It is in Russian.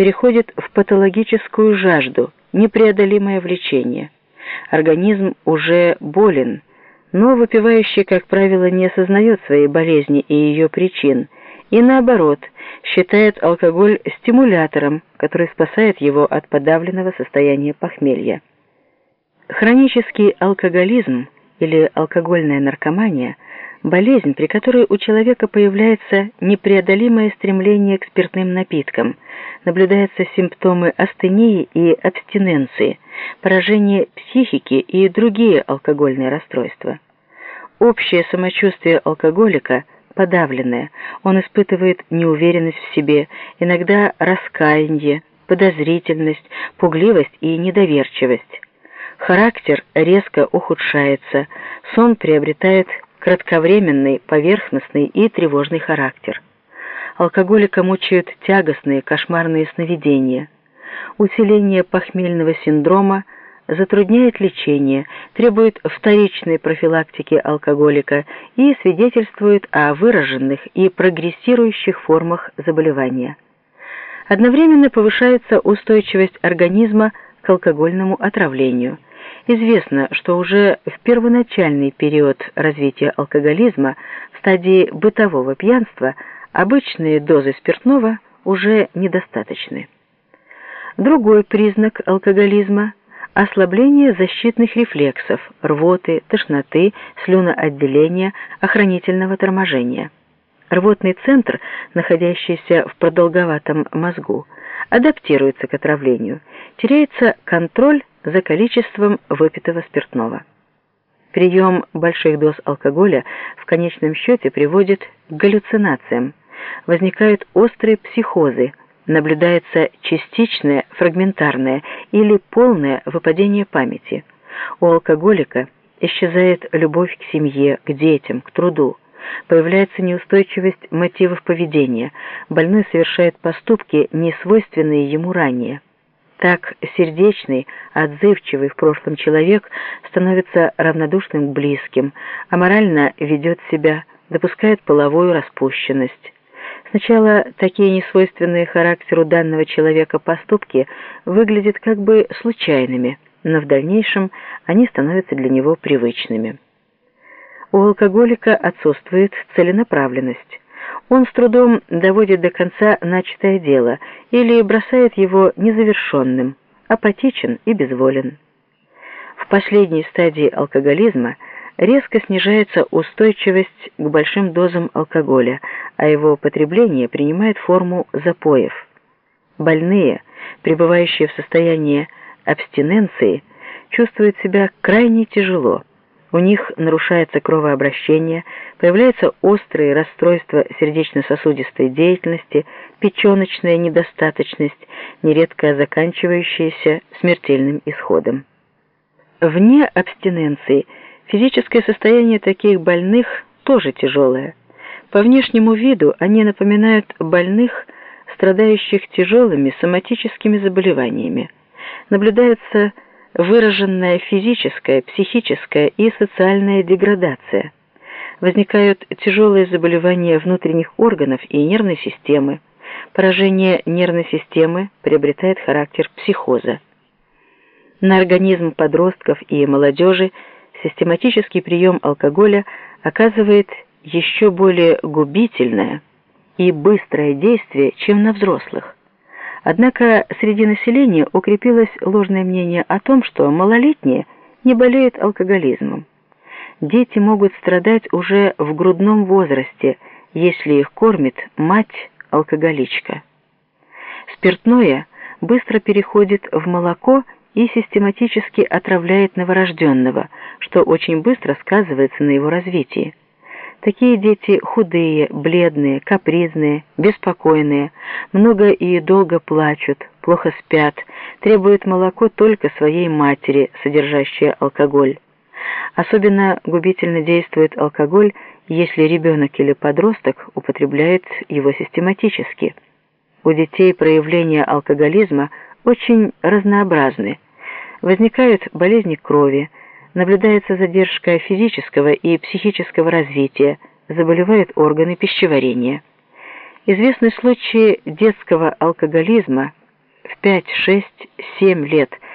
переходит в патологическую жажду, непреодолимое влечение. Организм уже болен, но выпивающий, как правило, не осознает своей болезни и ее причин, и наоборот, считает алкоголь стимулятором, который спасает его от подавленного состояния похмелья. Хронический алкоголизм или алкогольная наркомания – болезнь, при которой у человека появляется непреодолимое стремление к спиртным напиткам, наблюдаются симптомы астении и абстиненции, поражение психики и другие алкогольные расстройства. Общее самочувствие алкоголика подавленное, он испытывает неуверенность в себе, иногда раскаяние, подозрительность, пугливость и недоверчивость. Характер резко ухудшается, сон приобретает кратковременный, поверхностный и тревожный характер. Алкоголика мучают тягостные, кошмарные сновидения. Усиление похмельного синдрома затрудняет лечение, требует вторичной профилактики алкоголика и свидетельствует о выраженных и прогрессирующих формах заболевания. Одновременно повышается устойчивость организма к алкогольному отравлению – Известно, что уже в первоначальный период развития алкоголизма, в стадии бытового пьянства, обычные дозы спиртного уже недостаточны. Другой признак алкоголизма – ослабление защитных рефлексов, рвоты, тошноты, слюноотделения, охранительного торможения. Рвотный центр, находящийся в продолговатом мозгу, адаптируется к отравлению, теряется контроль за количеством выпитого спиртного. Прием больших доз алкоголя в конечном счете приводит к галлюцинациям, возникают острые психозы, наблюдается частичное, фрагментарное или полное выпадение памяти. У алкоголика исчезает любовь к семье, к детям, к труду. Появляется неустойчивость мотивов поведения, больной совершает поступки, не свойственные ему ранее. Так сердечный, отзывчивый в прошлом человек становится равнодушным к близким, а морально ведет себя, допускает половую распущенность. Сначала такие несвойственные характеру данного человека поступки выглядят как бы случайными, но в дальнейшем они становятся для него привычными. У алкоголика отсутствует целенаправленность он с трудом доводит до конца начатое дело или бросает его незавершенным, апатичен и безволен. В последней стадии алкоголизма резко снижается устойчивость к большим дозам алкоголя, а его потребление принимает форму запоев. Больные, пребывающие в состоянии абстиненции, чувствуют себя крайне тяжело – у них нарушается кровообращение, появляются острые расстройства сердечно-сосудистой деятельности, печеночная недостаточность, нередко заканчивающаяся смертельным исходом. Вне абстиненции физическое состояние таких больных тоже тяжелое. По внешнему виду они напоминают больных, страдающих тяжелыми соматическими заболеваниями. Наблюдается выраженная физическая, психическая и социальная деградация. Возникают тяжелые заболевания внутренних органов и нервной системы. Поражение нервной системы приобретает характер психоза. На организм подростков и молодежи систематический прием алкоголя оказывает еще более губительное и быстрое действие, чем на взрослых. Однако среди населения укрепилось ложное мнение о том, что малолетние не болеют алкоголизмом. Дети могут страдать уже в грудном возрасте, если их кормит мать-алкоголичка. Спиртное быстро переходит в молоко и систематически отравляет новорожденного, что очень быстро сказывается на его развитии. Такие дети худые, бледные, капризные, беспокойные, много и долго плачут, плохо спят, требуют молоко только своей матери, содержащее алкоголь. Особенно губительно действует алкоголь, если ребенок или подросток употребляет его систематически. У детей проявления алкоголизма очень разнообразны. Возникают болезни крови, наблюдается задержка физического и психического развития, заболевают органы пищеварения. Известны случаи детского алкоголизма пять, шесть, семь лет